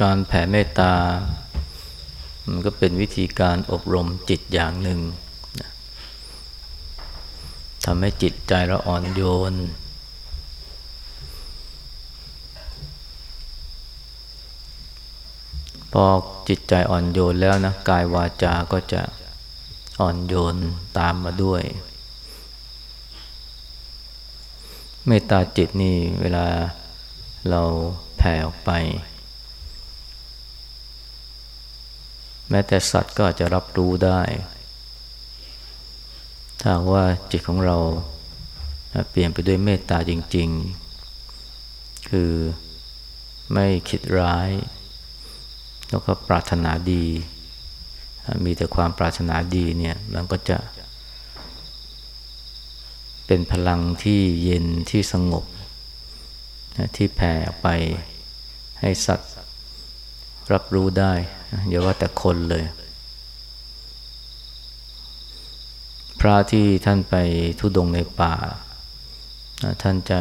การแผ่เมตตา มันก็เป็นวิธีการอบรมจิตอย่างหนึ่งทำให้จิตใจเราอ่อนโยน พอจิตใจอ่อนโยนแล้วนะกายวาจาก็จะอ่อนโยนตามมาด้วย เมตตาจิตนี่เวลาเราแผ่ออกไป แม้แต่สัตว์ก็อาจจะรับรู้ได้ ถ้าว่าจิตของเราเปลี่ยนไปด้วยเมตตาจริง ๆ คือไม่คิดร้าย แล้วก็ปรารถนาดี มีแต่ความปรารถนาดีเนี่ยมันก็จะ เป็นพลังที่เย็นที่สงบ ที่แผ่ไปให้สัตว์รับรู้ได้ อย่าว่าแต่คนเลย พระที่ท่านไปทุดงในป่า ท่านจะ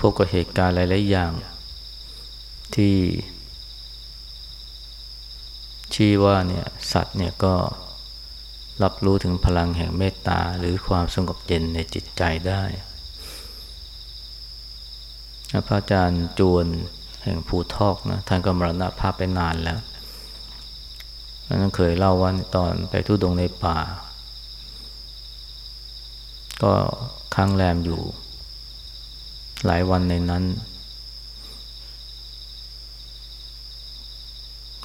พบกับเหตุการณ์หลายๆอย่าง ที่ ชี้ว่าเนี่ยสัตว์เนี่ยก็รับรู้ถึงพลังแห่งเมตตาหรือความสงบเย็นในจิตใจได้ พระอาจารย์จวน แห่งภูทอกนะท่านก็มรณภาพไปนานแล้วนั้นเคยเล่าว่าตอนไปทุดงในป่า ก็ค้างแรมอยู่ หลายวันในนั้น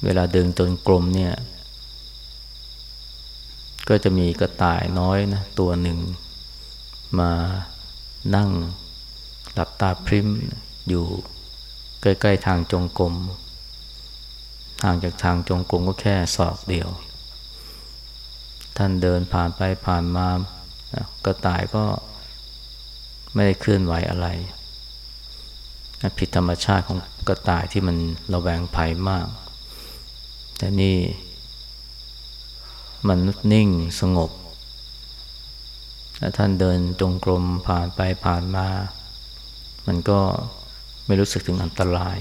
เวลาเดินจนกลมเนี่ย ก็จะมีกระต่ายน้อยนะตัวหนึ่ง มานั่งหลับตาพริมอยู่ ใกล้ ๆ ทางจงกรมห่างจากทางจงกรมก็แค่ศอกเดียว ท่านเดินผ่านไปผ่านมากระต่ายก็ไม่ได้เคลื่อนไหวอะไรผิดธรรมชาติของกระต่ายที่มันระแวงภัยมาก แต่นี่มันนิ่งสงบท่านเดินจงกรมผ่านไปผ่านมา มันก็ ไม่รู้สึกถึงอันตราย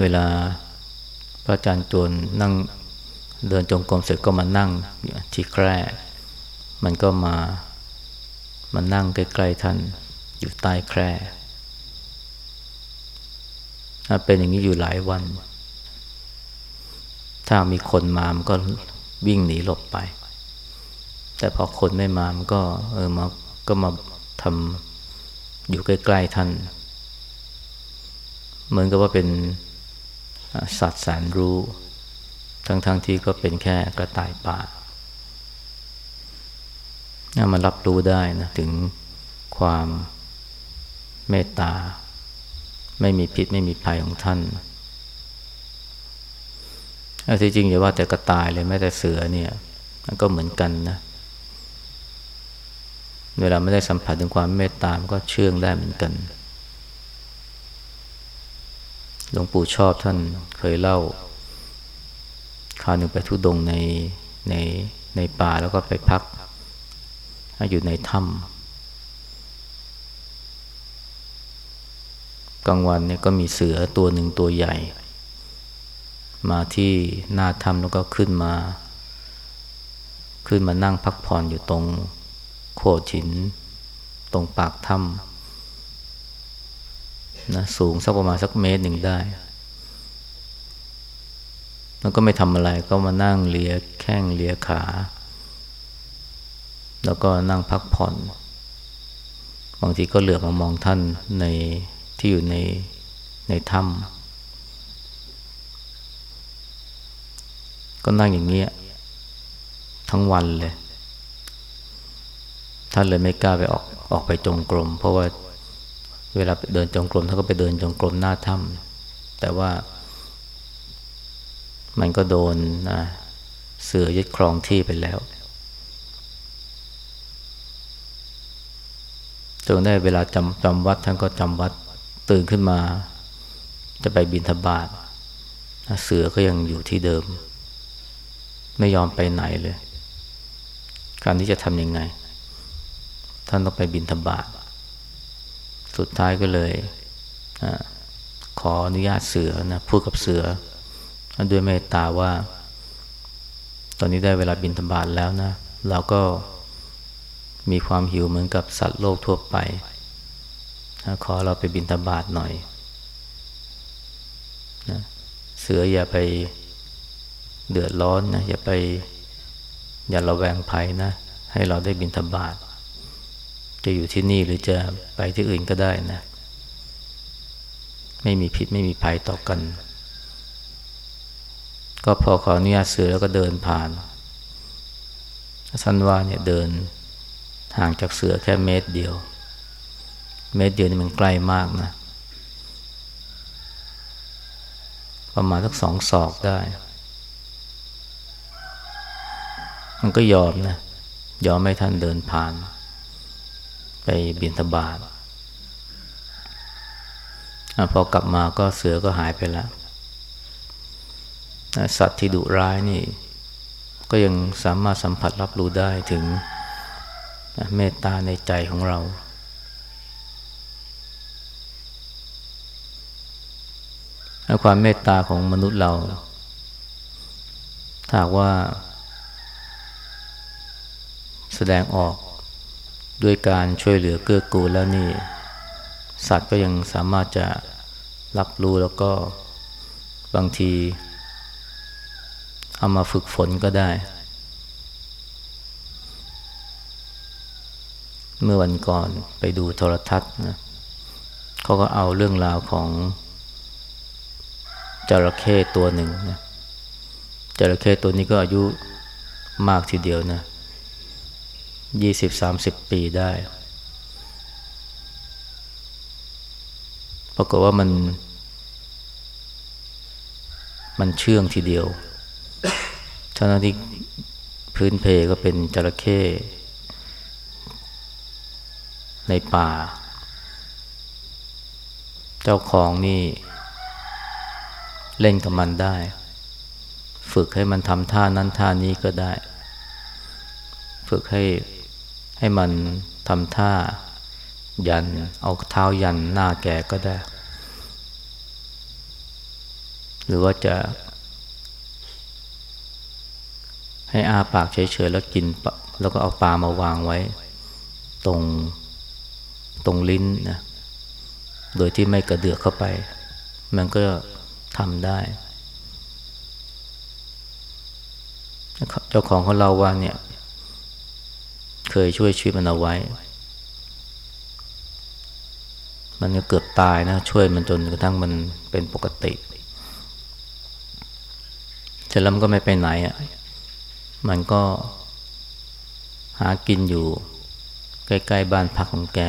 เวลาพระอาจารย์จวนนั่งเดินจงกรมเสร็จก็มานั่งที่แคร่มันก็มามานั่งใกล้ๆท่านอยู่ใต้แคร่เป็นอย่างนี้อยู่หลายวัน ถ้ามีคนมามันก็วิ่งหนีหลบไป แต่พอคนไม่มามันก็เออมาก็มาทำ อยู่ใกล้ๆท่าน เหมือนกับว่าเป็นสัตว์แสนรู้ ทั้งๆทที่ก็เป็นแค่กระต่ายป่ามันรับรู้ได้นะถึงความเมตตา ไม่มีพิษไม่มีภัยของท่านที่จริงอย่าว่าแต่กระต่ายเลยแม้แต่เสือเนี่ยมันก็เหมือนกันนะ เวลาไม่ได้สัมผัสถึงความเมตตามันก็เชื่องได้เหมือนกัน หลวงปู่ชอบท่านเคยเล่าคราวหนึ่งไปทุดงในในในป่าแล้วก็ไปพัก อยู่ในถ้ำกลางวันเนี่ยก็มีเสือตัวหนึ่งตัวใหญ่ มาที่หน้าถ้ำแล้วก็ขึ้นมา ขึ้นมานั่งพักผ่อนอยู่ตรง โขดหิน ตรงปากถ้ำนะสูงสักประมาณสักเมตรหนึ่งได้ แล้วก็ไม่ทำอะไรก็มานั่งเลียแข้งเลียขา แล้วก็นั่งพักผ่อน บางทีก็เหลือบมามองท่านในที่อยู่ในในถ้ำก็นั่งอย่างนี้ทั้งวันเลย ท่านเลยไม่กล้าไปออกออกไปจงกรม เพราะว่าเวลาเดินจงกรมท่านก็ไปเดินจงกรมหน้าถ้ำแต่ว่า มันก็โดนนะเสือยึดครองที่ไปแล้วจนได้เวลาจำจำวัดท่านก็จำวัดตื่นขึ้นมา จะไปบินทบาทเสือก็ยังอยู่ที่เดิม ไม่ยอมไปไหนเลย การที่จะทำยังไง ท่านต้องไปบินธบาตสุดท้ายก็เลยออนุญาตเสือนะพูดกับเสือด้วยเมตตาว่า ตอนนี้ได้เวลาบินธบาตแล้วนะ เราก็มีความหิวเหมือนกับสัตว์โลกทั่วไป ขอเราไปบินธบาตหน่อยนะเสืออย่าไปเดือดร้อนนะอย่าไปอย่าระแวงภัยนะ ให้เราได้บินธบาต จะอยู่ที่นี่หรือจะไปที่อื่นก็ได้นะ ไม่มีพิษไม่มีภัยต่อกัน ก็พอขออนุญาตเสือแล้วก็เดินผ่านสันว่าเนี่ยเดินห่างจากเสือแค่เมตรเดียว เมตรเดียวนี่มันใกล้มากนะ ประมาณสักสองศอกได้ มันก็ยอมนะ ยอมให้ท่านเดินผ่าน ไปบินทบาทอพอกลับมาก็เสือก็หายไปแล้ว สัตว์ที่ดุร้ายนี่ ก็ยังสามารถสัมผัสรับรู้ได้ถึงเมตตาในใจของเรา ความเมตตาของมนุษย์เรา ถ้าว่า แสดงออก ด้วยการช่วยเหลือเกื้อกูลแล้วนี่ สัตว์ก็ยังสามารถจะรับรู้แล้วก็บางทีเอามาฝึกฝนก็ได้ เมื่อวันก่อนไปดูโทรทัศน์นะเขาก็เอาเรื่องราวของจระเข้ตัวหนึ่งนะจระเข้ตัวนี้ก็อายุมากทีเดียวนะ ยี่สิบสามสิบปีได้ ปรากฏว่ามัน มันเชื่องทีเดียวทั้งที่พื้นเพก็เป็นจระเข้ในป่า เจ้าของนี่ เล่นกับมันได้ ฝึกให้มันทำท่านั้นท่านี้ก็ได้ ฝึกให้ ให้มันทำท่ายัน เอาเท้ายันหน้าแกก็ได้ หรือว่าจะ ให้อาปากเฉยๆแล้วกิน แล้วก็เอาปลามาวางไว้ ตรงตรงลิ้นนะ โดยที่ไม่กระเดือกเข้าไป มันก็ทำได้เจ้าของเของเราว่าเนี่ย เคยช่วยชีวิตมันเอาไว้ มันก็เกือบตายนะ ช่วยมันจนกระทั่งมันเป็นปกติเสร็จแล้วมันก็ไม่ไปไหนอะ มันก็หากินอยู่ใกล้ๆบ้านพักของแก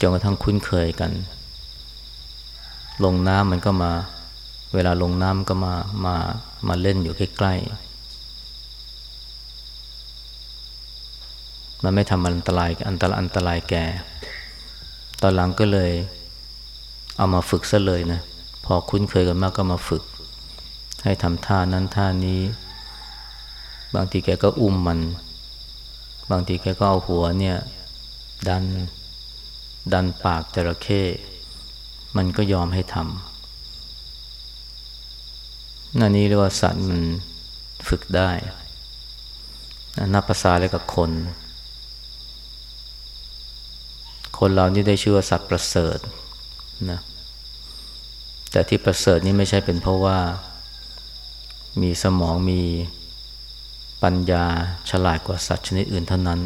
จนกระทั่งคุ้นเคยกัน ลงน้ำมันก็มา เวลาลงน้ำก็มามามาเล่นอยู่ใกล้ๆ มันไม่ทำอันตรายอันตรายอันตรายแกตอนหลังก็เลย เอามาฝึกซะเลยนะ พอคุ้นเคยกันมากก็มาฝึก ให้ทำท่านั้นท่านี้ บางทีแกก็อุ้มมัน บางทีแกก็เอาหัวเนี่ย ดัน ดันปากจระเข้ มันก็ยอมให้ทำนั่นนี้เรียกว่าสัตว์มันฝึกได้นับภาษาเลยกับคน คนเรานี่ได้ชื่อว่าสัตว์ประเสริฐนะแต่ที่ประเสริฐนี่ไม่ใช่เป็นเพราะว่า มีสมองมีปัญญาฉลาดกว่าสัตว์ชนิดอื่นเท่านั้น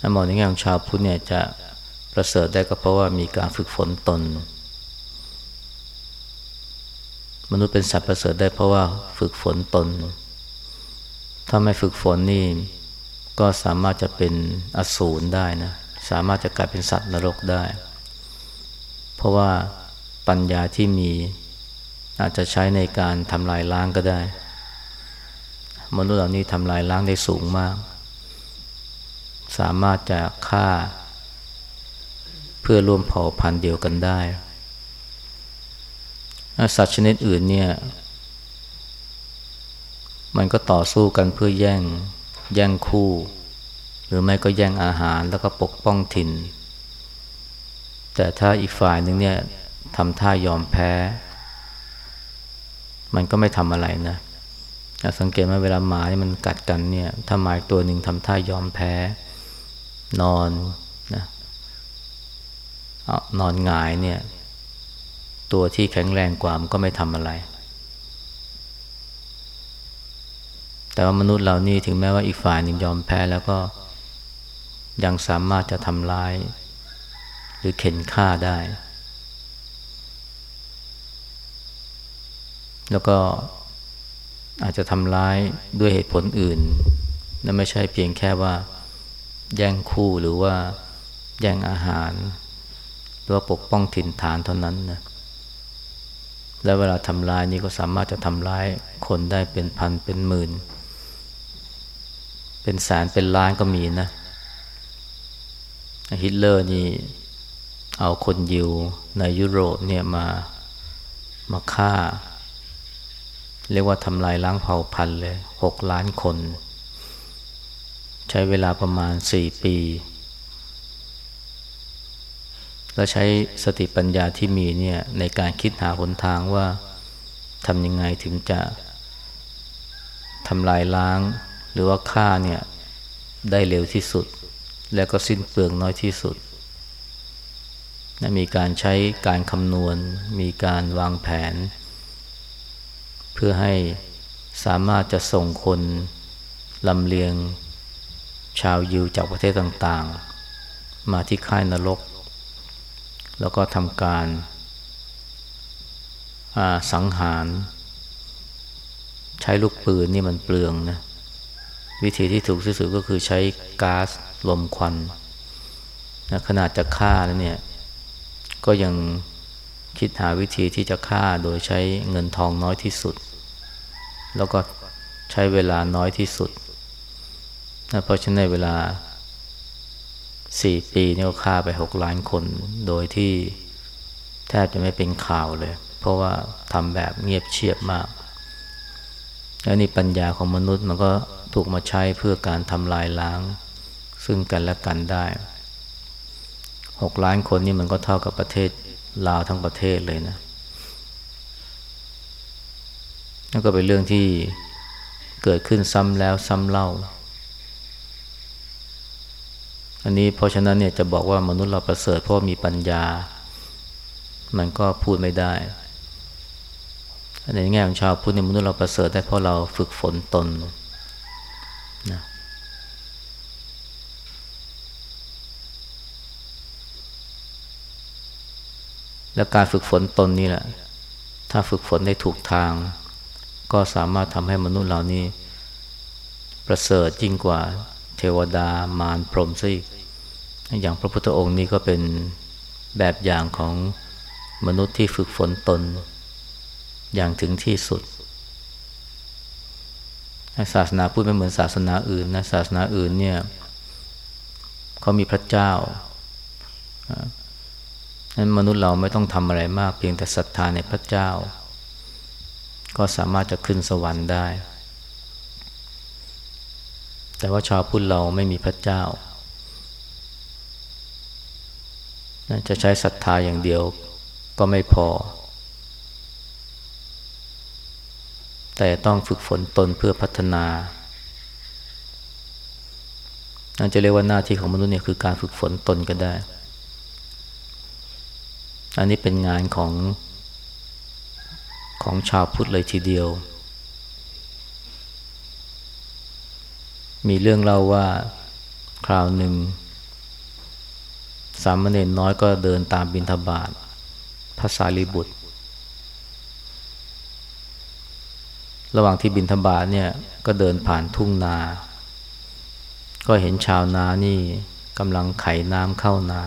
ถ้ามองในแง่ของชาวพุทธเนี่ยจะประเสริฐได้ก็เพราะว่ามีการฝึกฝนตน มนุษย์เป็นสัตว์ประเสริฐได้เพราะว่าฝึกฝนตน ถ้าไม่ฝึกฝนนี่ ก็สามารถจะเป็นอสูรได้นะสามารถจะกลายเป็นสัตว์นรกได้ เพราะว่าปัญญาที่มีอาจจะใช้ในการทำลายล้างก็ได้ มนุษย์เหล่านี้ทำลายล้างได้สูงมาก สามารถจะฆ่า เพื่อร่วมเผ่าพันธุ์เดียวกันได้สัตว์ชนิดอื่นเนี่ย มันก็ต่อสู้กันเพื่อแย่ง แย่งคู่ หรือไม่ก็แย่งอาหารแล้วก็ปกป้องถิ่น แต่ถ้าอีกฝ่ายหนึ่งเนี่ยทำท่ายอมแพ้ มันก็ไม่ทำอะไรนะสังเกตว่าเวลาหมาเนี่ยมันกัดกันเนี่ย ถ้าหมาตัวหนึ่งทำท่ายอมแพ้ นอนนะนอนหงายเนี่ย ตัวที่แข็งแรงกว่ามันก็ไม่ทำอะไร แต่ว่ามนุษย์เรานี่ถึงแม้ว่าอีกฝ่ายหนึ่งยอมแพ้แล้วก็ยังสามารถจะทำร้าย หรือเข็นฆ่าได้ แล้วก็อาจจะทำร้ายด้วยเหตุผลอื่นนั่นไม่ใช่เพียงแค่ว่า แย่งคู่หรือว่าแย่งอาหาร หรือว่าปกป้องถิ่นฐานเท่านั้นนะและเวลาทำร้ายนี่ก็สามารถจะทำร้ายคนได้เป็นพันเป็นหมื่น เป็นแสนเป็นล้านก็มีนะ ฮิตเลอร์นี่เอาคนยิวในยุโรปเนี่ยมามาฆ่า เรียกว่าทำลายล้างเผ่าพันธุ์เลยหกล้านคน ใช้เวลาประมาณสี่ปี แล้วใช้สติปัญญาที่มีเนี่ยในการคิดหาหนทางว่าทำยังไงถึงจะทำลายล้าง หรือว่าฆ่าเนี่ยได้เร็วที่สุด และก็สิ้นเปลืองน้อยที่สุดนะมีการใช้การคำนวณ มีการวางแผน เพื่อให้สามารถจะส่งคนลำเลียงชาวยิวจากประเทศต่างๆ มาที่ค่ายนรก แล้วก็ทำการสังหาร ใช้ลูกปืนนี่มันเปลืองนะ วิธีที่ถูกที่สุดก็คือใช้ก๊าซลมควันนะขนาดจะฆ่าแล้วเนี่ย ก็ยังคิดหาวิธีที่จะฆ่าโดยใช้เงินทองน้อยที่สุด แล้วก็ใช้เวลาน้อยที่สุดนะเพราะฉะนั้นเวลาสี่ปีนี่ก็ฆ่าไปหกล้านคน โดยที่แทบจะไม่เป็นข่าวเลย เพราะว่าทำแบบเงียบเชียบมาก แล้วนี่ปัญญาของมนุษย์มันก็ถูกมาใช้เพื่อการทำลายล้าง ซึ่งกันและกันได้หกล้านคนนี่มันก็เท่ากับประเทศลาวทั้งประเทศเลยนะนั่นก็เป็นเรื่องที่เกิดขึ้นซ้ำแล้วซ้ำเล่า อันนี้เพราะฉะนั้นเนี่ยจะบอกว่ามนุษย์เราประเสริฐเพราะมีปัญญา มันก็พูดไม่ได้ ในแง่ของชาวพุทธมนุษย์เราประเสริฐได้เพราะเราฝึกฝนตนนะและการฝึกฝนตนนี่แหละ ถ้าฝึกฝนได้ถูกทาง ก็สามารถทำให้มนุษย์เหล่านี้ประเสริฐยิ่งกว่าเทวดามารพรหมซะอีกอย่างพระพุทธองค์นี้ก็เป็นแบบอย่างของมนุษย์ที่ฝึกฝนตน อย่างถึงที่สุด ศาสนาพูดไม่เหมือนศาสนาอื่นนะศาสนาอื่นเนี่ยเขามีพระเจ้านั้นมนุษย์เราไม่ต้องทำอะไรมาก เพียงแต่ศรัทธาในพระเจ้า ก็สามารถจะขึ้นสวรรค์ได้ แต่ว่าชาวพุทธเราไม่มีพระเจ้า จะใช้ศรัทธาอย่างเดียวก็ไม่พอ แต่ต้องฝึกฝนตนเพื่อพัฒนานั่นจะเรียกว่าหน้าที่ของมนุษย์เนี่ยคือการฝึกฝนตนก็ได้ อันนี้เป็นงานของของชาวพุทธเลยทีเดียว มีเรื่องเล่าว่าคราวหนึ่ง สามเณรน้อยก็เดินตามบินทบาทพระสารีบุตร ระหว่างที่บินทบาเนี่ยก็เดินผ่านทุ่งนา ก็เห็นชาวนานี่กำลังไขน้ำเข้านา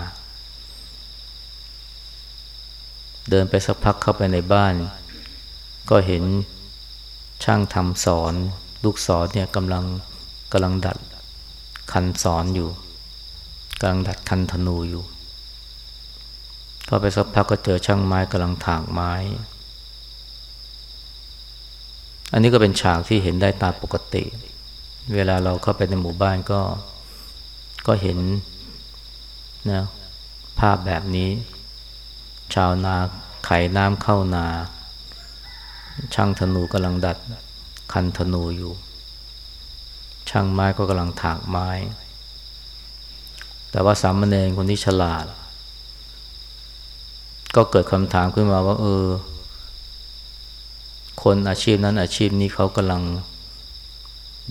เดินไปสักพักเข้าไปในบ้าน ก็เห็นช่างทำสอน ลูกศรเนี่ยกำลังกำลังดัดคันสอนอยู่กำลังดัดคันธนูอยู่เข้าไปสักพักก็เจอช่างไม้กำลังถากไม้ อันนี้ก็เป็นฉากที่เห็นได้ตามปกติ เวลาเราเข้าไปในหมู่บ้านก็ก็เห็นนะภาพแบบนี้ ชาวนาไขน้ำเข้านา ช่างธนูกำลังดัดคันธนูอยู่ ช่างไม้ก็กำลังถากไม้ แต่ว่าสามเณรคนที่ฉลาด ก็เกิดคำถามขึ้นมาว่า เออ คนอาชีพนั้นอาชีพนี้เขากำลัง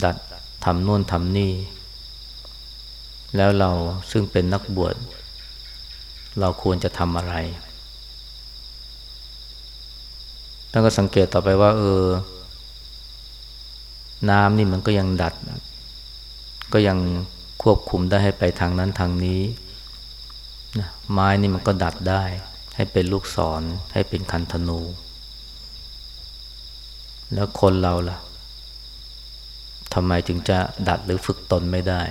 ดัดทำโน่นทำนี่ แล้วเราซึ่งเป็นนักบวชเราควรจะทำอะไร ท่านก็สังเกตต่อไปว่า เออ น้ำนี่มันก็ยังดัด ก็ยังควบคุมได้ให้ไปทางนั้นทางนี้นะไม้นี่มันก็ดัดได้ ให้เป็นลูกศรให้เป็นคันธนู แล้วคนเราล่ะทำไมถึงจะดัดหรือฝึกตนไม่ได้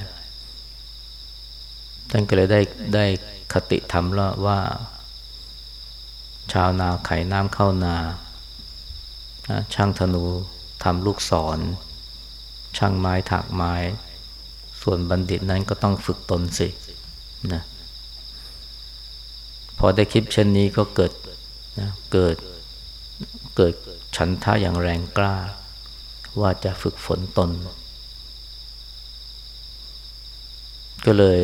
ท่านก็เลยได้ได้คติธรรมแล้วว่า ชาวนาไขน้ำเข้านา ช่างธนูทำลูกศร ช่างไม้ถักไม้ ส่วนบัณฑิตนั้นก็ต้องฝึกตนสินะพอได้คิดเช่นนี้ก็เกิดนะเกิดเกิด ฉันท่าอย่างแรงกล้า ว่าจะฝึกฝนตน ก็เลย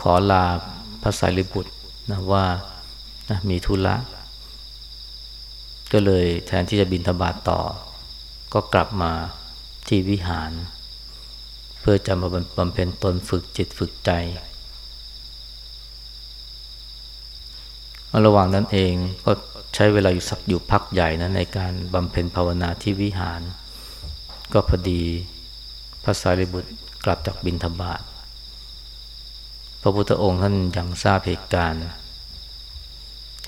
ขอลาพระสารีบุตรนะว่านะมีธุระ ก็เลยแทนที่จะบินธบาตต่อ ก็กลับมาที่วิหาร เพื่อจะมาบำเพ็ญตนฝึกจิตฝึกใจ ระหว่างนั้นเองก็ใช้เวลาอยู่สักอยู่พักใหญ่นะในการบำเพ็ญภาวนาที่วิหาร ก็พอดีพระสารีบุตรกลับจากบินธบาตพระพุทธองค์ท่านยังทราบเหตุการณ์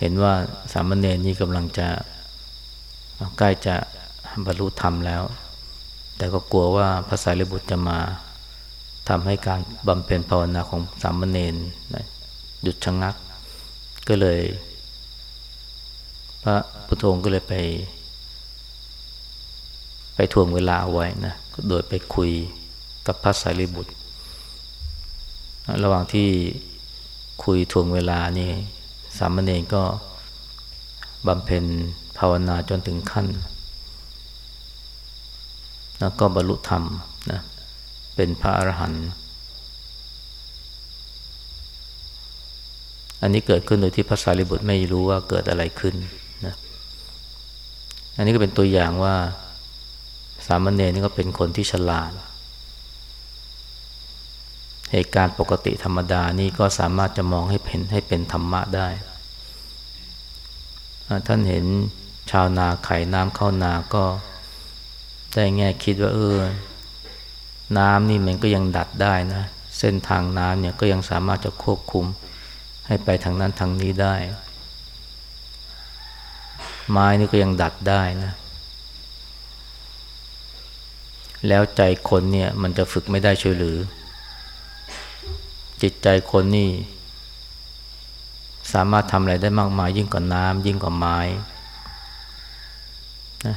เห็นว่าสามเณรนี้กำลังจะใกล้จะบรรลุธรรมแล้ว แต่ก็กลัวว่าพระสารีบุตรจะมาทำให้การบำเพ็ญภาวนาของสามเณรหยุดชะงัก ก็เลย พระพุทโธก็เลยไป ไปทวงเวลาเอาไว้นะโดยไปคุยกับพระสารีบุตร ระหว่างที่คุยทวงเวลานี่ สามเณรก็บำเพ็ญภาวนาจนถึงขั้น แล้วก็บรรลุธรรมนะเป็นพระอรหันต์ อันนี้เกิดขึ้นโดยที่พระสารีบุตรไม่รู้ว่าเกิดอะไรขึ้นนะอันนี้ก็เป็นตัวอย่างว่า สามเณรนี่ก็เป็นคนที่ฉลาด เหตุการณ์ปกติธรรมดานี่ก็สามารถจะมองให้เห็นให้เป็นธรรมะได้ ท่านเห็นชาวนาไขน้ำเข้านาก็ได้แง่คิดว่าเออ น้ำนี่มันก็ยังดัดได้นะ เส้นทางน้ำเนี่ยก็ยังสามารถจะควบคุม ให้ไปทางนั้นทางนี้ได้ ไม้นี่ก็ยังดัดได้นะ แล้วใจคนเนี่ยมันจะฝึกไม่ได้ช่วยหรือ จิตใจคนนี่ สามารถทำอะไรได้มากมาย ยิ่งกว่าน้ำยิ่งกว่าไม้นะ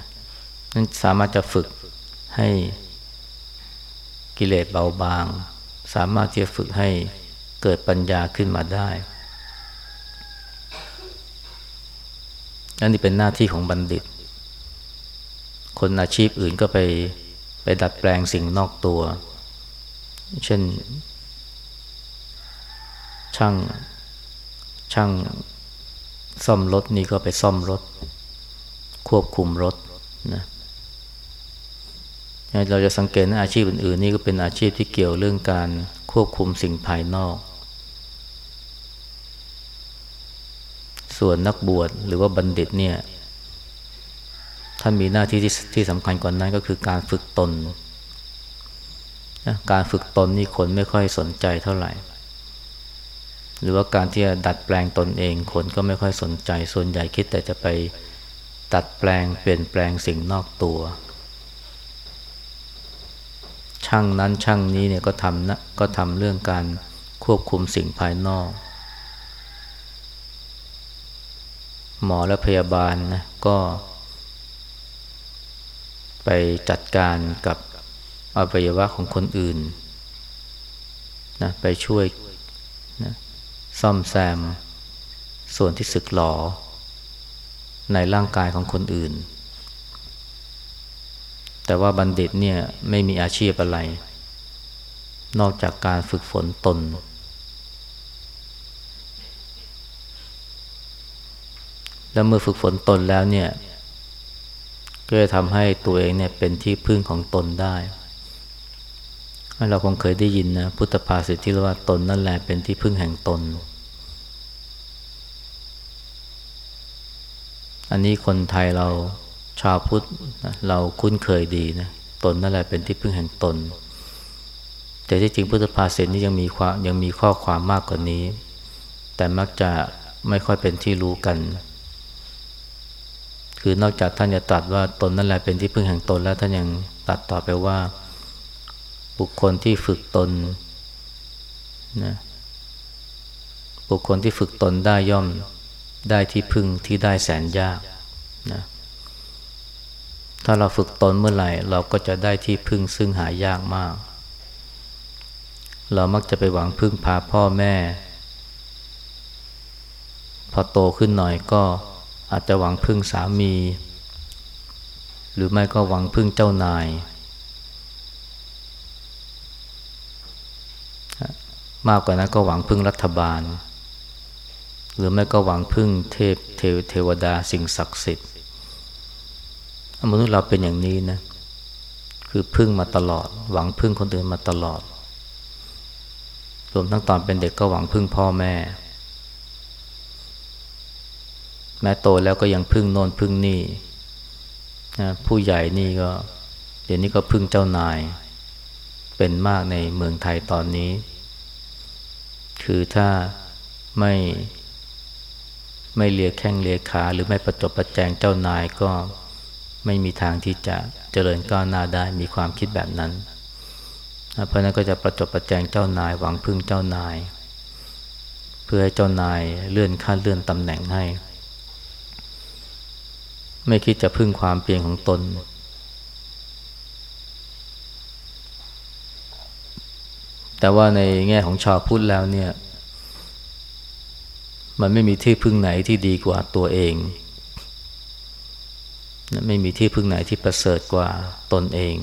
นั้นสามารถจะฝึกให้กิเลสเบาบาง สามารถที่จะฝึกให้เกิดปัญญาขึ้นมาได้ อันนี้เป็นหน้าที่ของบัณฑิต คนอาชีพอื่นก็ไปไปดัดแปลงสิ่งนอกตัว เช่น ช่างช่างซ่อมรถนี่ก็ไปซ่อมรถ ควบคุมรถนะเราจะสังเกตนะอาชีพอื่น ๆ นี่ก็เป็นอาชีพที่เกี่ยวเรื่องการควบคุมสิ่งภายนอก ส่วนนักบวชหรือว่าบัณฑิตเนี่ยท่านมีหน้าที่ที่ที่สำคัญกว่านนั้นก็คือการฝึกตนการฝึกตนนี่คนไม่ค่อยสนใจเท่าไหร่ หรือว่าการที่จะดัดแปลงตนเองคนก็ไม่ค่อยสนใจ ส่วนใหญ่คิดแต่จะไปตัดแปลงเปลี่ยนแปลงสิ่งนอกตัว ช่างนั้นช่างนี้เนี่ยก็ทำนะก็ทำเรื่องการควบคุมสิ่งภายนอก หมอและพยาบาลนะก็ ไปจัดการกับอวัยวะของคนอื่นนะไปช่วยนะซ่อมแซม ส่วนที่สึกหลอ ในร่างกายของคนอื่น แต่ว่าบัณฑิตเนี่ยไม่มีอาชีพอะไร นอกจากการฝึกฝนตน แล้วเมื่อฝึกฝนตนแล้วเนี่ย ก็จะทำให้ตัวเองเนี่ยเป็นที่พึ่งของตนได้ เราคงเคยได้ยินนะพุทธภาษิตที่เรียกว่าตนนั่นแหละเป็นที่พึ่งแห่งตน อันนี้คนไทยเราชาวพุทธเราคุ้นเคยดีนะตนนั่นแหละเป็นที่พึ่งแห่งตน แต่ที่จริงพุทธภาษิตนี้ยังมีความยังมีข้อความมากกว่านี้ แต่มักจะไม่ค่อยเป็นที่รู้กัน คือนอกจากท่านจะตรัสว่าตนนั่นแหละเป็นที่พึ่งแห่งตนแล้วท่านยังตัดต่อไปว่า บุคคลที่ฝึกตนนะบุคคลที่ฝึกตนได้ย่อมได้ที่พึ่งที่ได้แสนยากนะถ้าเราฝึกตนเมื่อไหร่ เราก็จะได้ที่พึ่งซึ่งหายากมาก เรามักจะไปหวังพึ่งพาพ่อแม่ พอโตขึ้นหน่อยก็ อาจจะหวังพึ่งสามี หรือไม่ก็หวังพึ่งเจ้านาย มากกว่านั้นก็หวังพึ่งรัฐบาล หรือไม่ก็หวังพึ่งเทพเทวเทวดาสิ่งศักดิ์สิทธิ์มนุษย์เราเป็นอย่างนี้นะ คือพึ่งมาตลอด หวังพึ่งคนอื่นมาตลอดรวมทั้งตอนเป็นเด็กก็หวังพึ่งพ่อแม่ แม้โตแล้วก็ยังพึ่งโน่นพึ่งนี่นะผู้ใหญ่นี่ก็ เดี๋ยวนี้ก็พึ่งเจ้านาย เป็นมากในเมืองไทยตอนนี้ คือถ้าไม่ไม่เลียแข้งเลียขาหรือไม่ประจบประแจงเจ้านายก็ไม่มีทางที่จะเจริญก้าวหน้าได้มีความคิดแบบนั้น เพราะนั้นก็จะประจบประแจงเจ้านายหวังพึ่งเจ้านาย เพื่อให้เจ้านายเลื่อนขั้นเลื่อนตำแหน่งให้ ไม่คิดจะพึ่งความเปลี่ยนของตน แต่ว่าในแง่ของชาวพุทธแล้วเนี่ย มันไม่มีที่พึ่งไหนที่ดีกว่าตัวเอง ไม่มีที่พึ่งไหนที่ประเสริฐกว่าตนเอง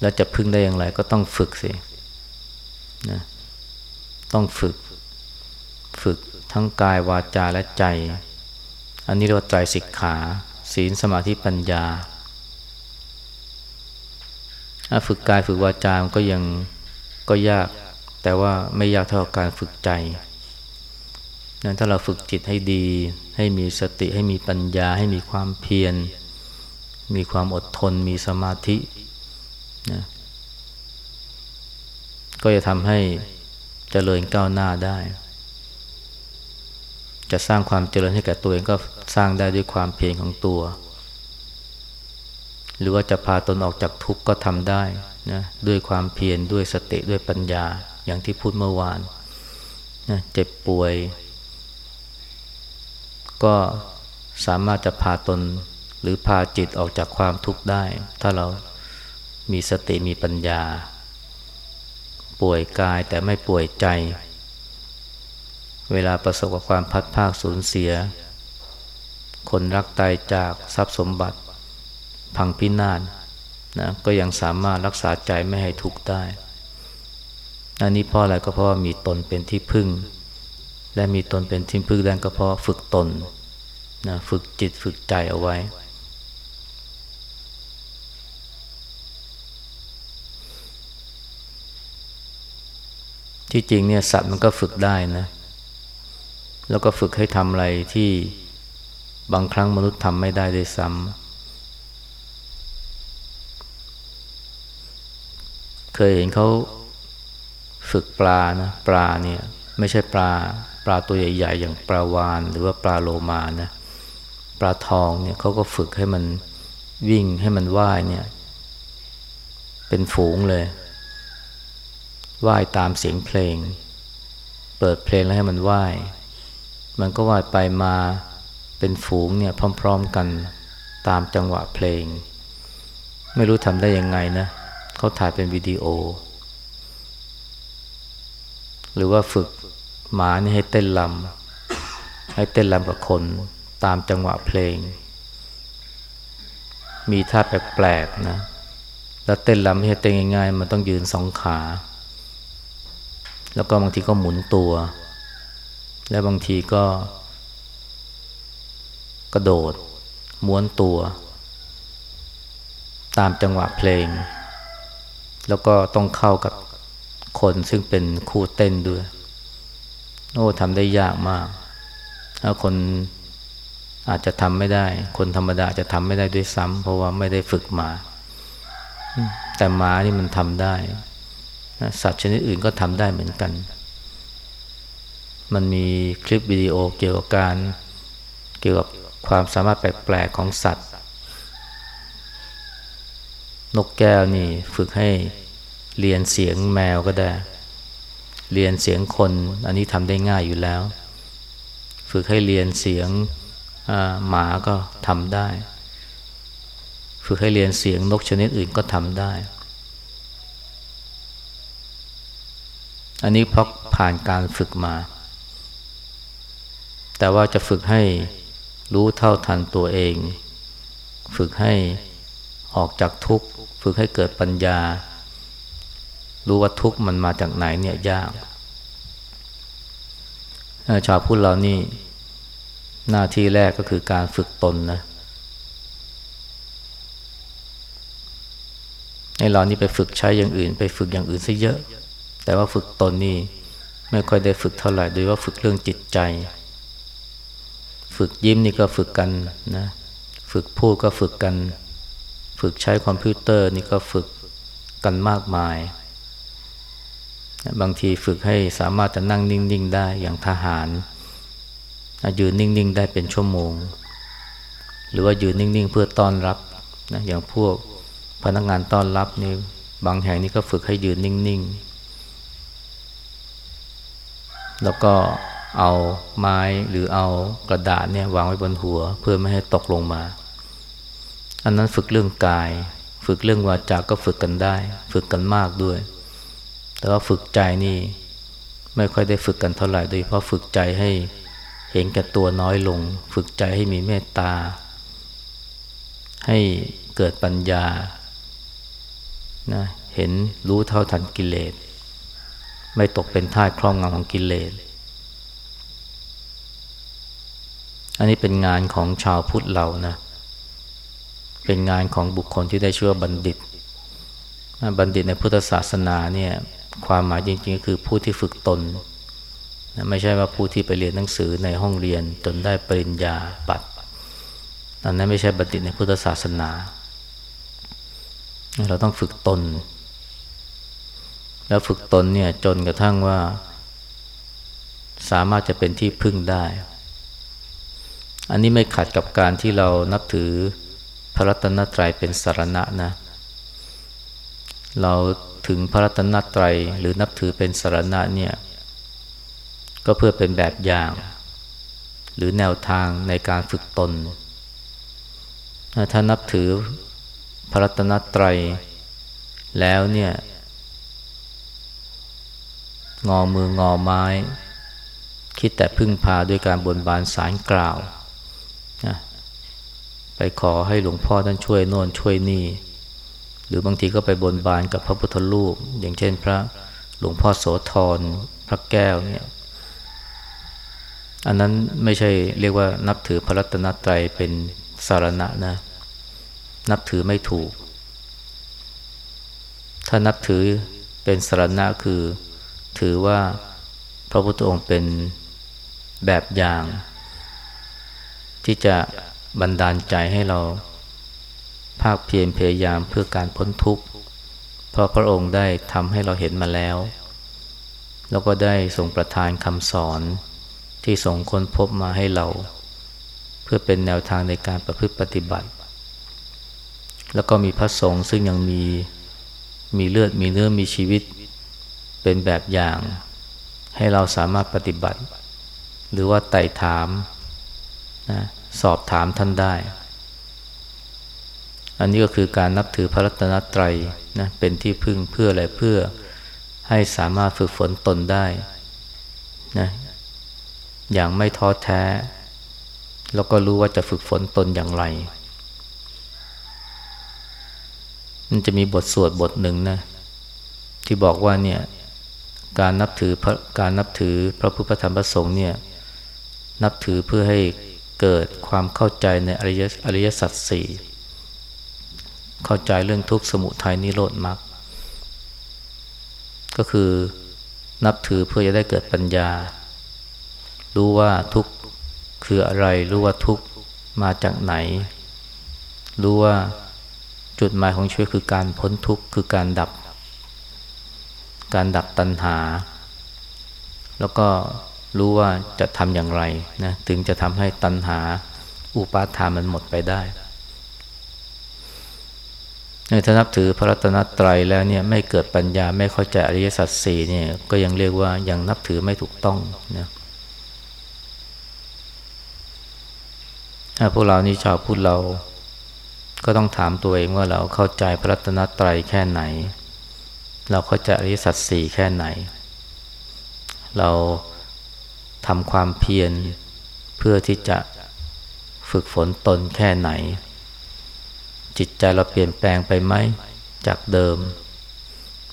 แล้วจะพึ่งได้อย่างไรก็ต้องฝึกสินะต้องฝึก ฝึกทั้งกายวาจาและใจ อันนี้เรียกว่าใจสิกขา ศีลสมาธิปัญญาถ้าฝึกกายฝึกวาจามก็ยังก็ยาก แต่ว่าไม่ยากเท่าการฝึกใจนะถ้าเราฝึกจิตให้ดี ให้มีสติให้มีปัญญา ให้มีความเพียร มีความอดทน มีสมาธินะก็จะทำให้เจริญก้าวหน้าได้ จะสร้างความเจริญให้แก่ตัวเองก็ สร้างได้ด้วยความเพียรของตัว หรือว่าจะพาตนออกจากทุกข์ก็ทำได้นะด้วยความเพียรด้วยสติด้วยปัญญาอย่างที่พูดเมื่อวานนะเจ็บป่วย ก็สามารถจะพาตนหรือพาจิตออกจากความทุกข์ได้ ถ้าเรามีสติมีปัญญา ป่วยกายแต่ไม่ป่วยใจ เวลาประสบกับความพัดภาคสูญเสีย คนรักตายจากทรัพย์สมบัติ พังพินาศนะก็ยังสามารถรักษาใจไม่ให้ทุกข์ได้อันนี้เพราะอะไรก็เพราะมีตนเป็นที่พึ่ง และมีตนเป็นที่พึ่งได้ก็เพราะฝึกตนนะฝึกจิตฝึกใจเอาไว้ ที่จริงเนี่ยสัตว์มันก็ฝึกได้นะ แล้วก็ฝึกให้ทำอะไรที่ บางครั้งมนุษย์ทำไม่ได้ด้วยซ้ำเคยเห็นเขาฝึกปลานะปลาเนี่ยไม่ใช่ปลาปลาตัวใหญ่ๆ อย่างปลาวานหรือว่าปลาโลมานะปลาทองเนี่ยเขาก็ฝึกให้มันวิ่งให้มันว่ายเนี่ย เป็นฝูงเลยว่ายตามเสียงเพลง เปิดเพลงแล้วให้มันว่าย มันก็ว่ายไปมา เป็นฝูงเนี่ยพร้อม ๆกันตามจังหวะเพลง ไม่รู้ทำได้ยังไงนะเขาถ่ายเป็นวิดีโอ หรือว่าฝึกหมานี่ให้เต้นลำให้เต้นรำกับคนตามจังหวะเพลง มีท่าแปลกๆนะ แล้วเต้นรำไม่ใช่เต้นง่ายๆ มันต้องยืนสองขา แล้วก็บางทีก็หมุนตัว และบางทีก็ กระโดด ม้วนตัว ตามจังหวะเพลง แล้วก็ต้องเข้ากับคนซึ่งเป็นคู่เต้นด้วย โอ้ทำได้ยากมาก ถ้าคนอาจจะทำไม่ได้ คนธรรมดาจะทำไม่ได้ด้วยซ้ำเพราะว่าไม่ได้ฝึกมา แต่หมานี่มันทำได้ สัตว์ชนิดอื่นก็ทำได้เหมือนกัน มันมีคลิปวิดีโอเกี่ยวกับการเกี่ยวกับ ความสามารถแปลกๆของสัตว์ นกแก้วนี่ฝึกให้เรียนเสียงแมวก็ได้ เรียนเสียงคนอันนี้ทำได้ง่ายอยู่แล้ว ฝึกให้เรียนเสียงหมาก็ทำได้ ฝึกให้เรียนเสียงนกชนิดอื่นก็ทำได้ อันนี้เพราะผ่านการฝึกมา แต่ว่าจะฝึกให้ รู้เท่าทันตัวเอง ฝึกให้ออกจากทุกข์ ฝึกให้เกิดปัญญา รู้ว่าทุกข์มันมาจากไหนเนี่ยยากชาวพุทธเรานี่หน้าที่แรกก็คือการฝึกตนนะให้เรานี่ไปฝึกใช้อย่างอื่น ไปฝึกอย่างอื่นซะเยอะ แต่ว่าฝึกตนนี่ไม่ค่อยได้ฝึกเท่าไหร่โดยว่าฝึกเรื่องจิตใจ ฝึกยิ้มนี่ก็ฝึกกันนะฝึกพูดก็ฝึกกัน ฝึกใช้คอมพิวเตอร์นี่ก็ฝึกกันมากมาย บางทีฝึกให้สามารถจะนั่งนิ่ง ๆ ได้อย่างทหารยืนนิ่ง ๆ ได้เป็นชั่วโมง หรือว่ายืนนิ่ง ๆ เพื่อต้อนรับนะอย่างพวกพนักงานต้อนรับนี่บางแห่งนี่ก็ฝึกให้ยืนนิ่ง ๆ แล้วก็ เอาไม้หรือเอากระดาษเนี่ยวางไว้บนหัว เพื่อไม่ให้ตกลงมา อันนั้นฝึกเรื่องกาย ฝึกเรื่องวาจาก็ฝึกกันได้ ฝึกกันมากด้วย แต่ว่าฝึกใจนี่ไม่ค่อยได้ฝึกกันเท่าไหร่โดยเพราะฝึกใจให้เห็นแก่ตัวน้อยลง ฝึกใจให้มีเมตตา ให้เกิดปัญญานะเห็นรู้เท่าทันกิเลส ไม่ตกเป็นท่าครองงำของกิเลส อันนี้เป็นงานของชาวพุทธเรานะ เป็นงานของบุคคลที่ได้ชื่อว่าบัณฑิต บัณฑิตในพุทธศาสนาเนี่ยความหมายจริงๆก็คือผู้ที่ฝึกตนไม่ใช่ว่าผู้ที่ไปเรียนหนังสือในห้องเรียนจนได้ปริญญาบัตรอันนั้นไม่ใช่บัณฑิตในพุทธศาสนา เราต้องฝึกตน แล้วฝึกตนเนี่ยจนกระทั่งว่า สามารถจะเป็นที่พึ่งได้ อันนี้ไม่ขัดกับการที่เรานับถือพระรัตนตรัยเป็นสารณะนะ เราถึงพระรัตนตรัยหรือนับถือเป็นสารณะเนี่ย ก็เพื่อเป็นแบบอย่าง หรือแนวทางในการฝึกตน ถ้านับถือพระรัตนตรัยแล้วเนี่ย งอมืองอไม้ คิดแต่พึ่งพาด้วยการบนบานสารกล่าว นะไปขอให้หลวงพ่อท่านช่วยโน่นช่วยนี่ หรือบางทีก็ไปบนบานกับพระพุทธรูป อย่างเช่นพระหลวงพ่อโสธรพระแก้วเนี่ย อันนั้นไม่ใช่เรียกว่านับถือพระรัตนตรัยเป็นสารณะนะ นับถือไม่ถูก ถ้านับถือเป็นสารณะคือ ถือว่าพระพุทธองค์เป็นแบบอย่าง ที่จะบันดาลใจให้เราภาคเพียรพยายามเพื่อการพ้นทุกข์ เพราะพระองค์ได้ทำให้เราเห็นมาแล้ว แล้วก็ได้ทรงประทานคำสอนที่ส่งคนพบมาให้เรา เพื่อเป็นแนวทางในการประพฤติปฏิบัติ แล้วก็มีพระสงฆ์ซึ่งยังมีมีเลือดมีเนื้อมีชีวิต เป็นแบบอย่าง ให้เราสามารถปฏิบัติ หรือว่าไต่ถามนะ สอบถามท่านได้ อันนี้ก็คือการนับถือพระรัตนตรัยนะเป็นที่พึ่งเพื่ออะไรเพื่อให้สามารถฝึกฝนตนได้นะอย่างไม่ท้อแท้ แล้วก็รู้ว่าจะฝึกฝนตนอย่างไร มันจะมีบทสวดบทหนึ่งนะ ที่บอกว่าเนี่ยการนับถือการนับถือพระพุทธธรรมพระสงฆ์เนี่ยนับถือเพื่อให้ เกิดความเข้าใจในอริยอริยสัจสี่เข้าใจเรื่องทุกข์สมุทัยนิโรธมรรคก็คือนับถือเพื่อจะได้เกิดปัญญา รู้ว่าทุกข์คืออะไร รู้ว่าทุกข์มาจากไหน รู้ว่าจุดหมายของชีวิตคือการพ้นทุกข์คือการดับ การดับตัณหา แล้วก็ รู้ว่าจะทำอย่างไรนะถึงจะทำให้ตัณหาอุปาทานมันหมดไปได้ถ้านับถือพระรัตนตรัยแล้วเนี่ยไม่เกิดปัญญาไม่เข้าใจอริยสัจสี่เนี่ยก็ยังเรียกว่ายังนับถือไม่ถูกต้องนะถ้าพวกเรานี่ชาวพุทธเรา ก็ต้องถามตัวเองว่าเราเข้าใจพระรัตนตรัยแค่ไหน เราเข้าใจอริยสัจสี่แค่ไหน เรา ทำความเพียรเพื่อที่จะฝึกฝนตนแค่ไหน จิตใจเราเปลี่ยนแปลงไปไหมจากเดิม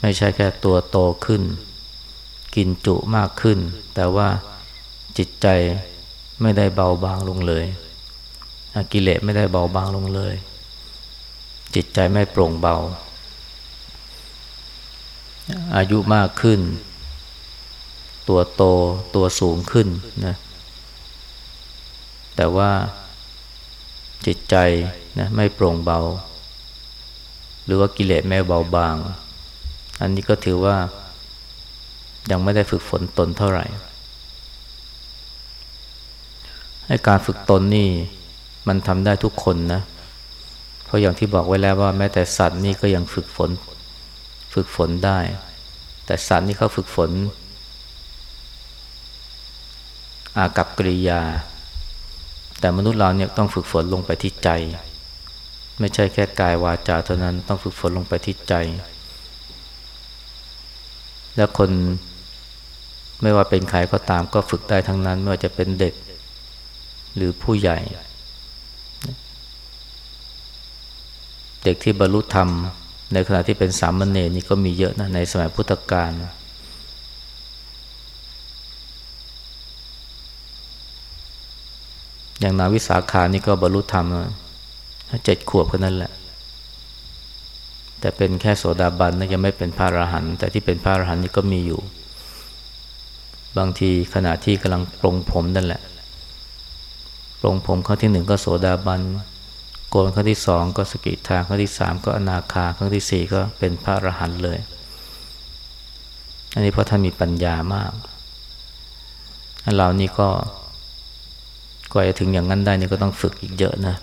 ไม่ใช่แค่ตัวโตขึ้น กินจุมากขึ้น แต่ว่าจิตใจไม่ได้เบาบางลงเลยกิเลสไม่ได้เบาบางลงเลย จิตใจไม่โปร่งเบา อายุมากขึ้น ตัวโตตัวสูงขึ้นนะแต่ว่าจิตใจนะไม่โปร่งเบา หรือว่ากิเลสไม่เบาบาง อันนี้ก็ถือว่า ยังไม่ได้ฝึกฝนตนเท่าไหร่ ให้การฝึกตนนี่มันทำได้ทุกคนนะ เพราะอย่างที่บอกไว้แล้วว่าแม้แต่สัตว์นี่ก็ยังฝึกฝน ฝึกฝนได้ แต่สัตว์นี่เขาฝึกฝน กับกริยา แต่มนุษย์เราเนี่ยต้องฝึกฝนลงไปที่ใจ ไม่ใช่แค่กายวาจาเท่านั้นต้องฝึกฝนลงไปที่ใจ และคนไม่ว่าเป็นใครก็ตามก็ฝึกได้ทั้งนั้น ไม่ว่าจะเป็นเด็กหรือผู้ใหญ่ เด็กที่บรรลุธรรม ในขณะที่เป็นสามเณรนี่ก็มีเยอะนะในสมัยพุทธกาล อย่างนาวิสาขานี่ก็บรรลุธรรมเจ็ดขวบคนนั้นแหละ แต่เป็นแค่โสดาบันนะยังไม่เป็นพระอรหันต์แต่ที่เป็นพระอรหันต์นี่ก็มีอยู่ บางทีขณะที่กำลังปรงผมนั่นแหละปรงผมครั้งที่หนึ่งก็โสดาบันโกนครั้งที่สองก็สกิทาครั้งที่สามก็อนาคาครั้งที่สี่ก็เป็นพระอรหันต์เลย อันนี้เพราะท่านมีปัญญามากเรานี่ก็ กว่าจะถึงอย่างนั้นได้นี่ก็ต้องฝึกอีกเยอะนะ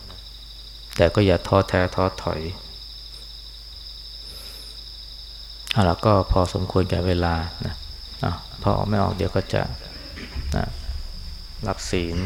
แต่ก็อย่าท้อแท้ท้อถอยเอาละก็พอสมควรแก่เวลานะอะพอออกไม่ออกเดี๋ยวก็จะนะรับศีล